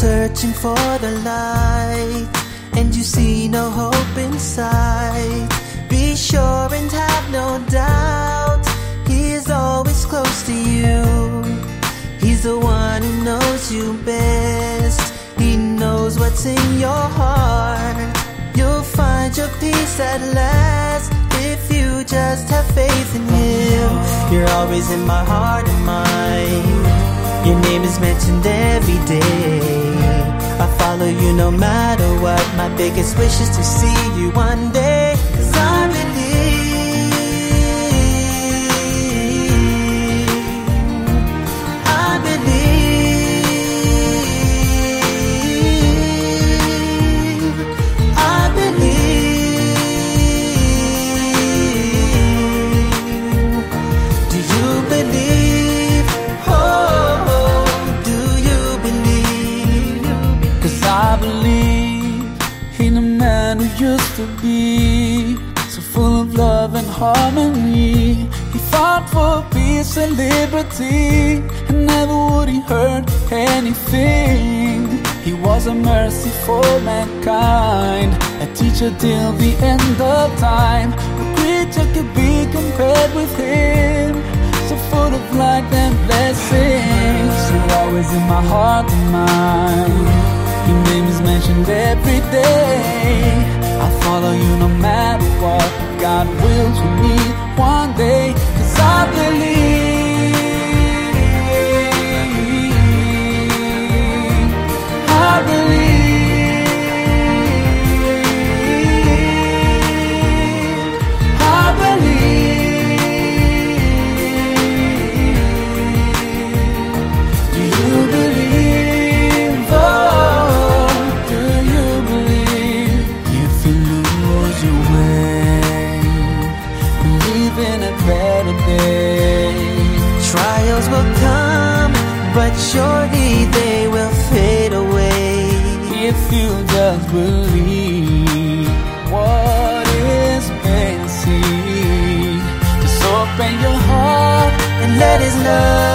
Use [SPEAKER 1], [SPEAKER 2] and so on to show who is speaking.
[SPEAKER 1] searching for the light and you see no hope in sight, be sure and have no doubt He is always close to you. He's the one who knows you best. He knows what's in your heart. You'll find your peace at last if you just have faith in Him. You're always in my heart and mind. Your name is mentioned every day. You no matter what. My biggest wish is to see you one day.
[SPEAKER 2] Harmony. He fought for peace and liberty, and never would he hurt anything. He was a mercy for mankind, a teacher till the end of time. No creature could be compared with him. So full of light and blessings. You're always in my heart and mind. Your name is mentioned every day.
[SPEAKER 1] Will come, but surely they will fade away.
[SPEAKER 2] If you just believe what is been just open your heart
[SPEAKER 1] And let His love.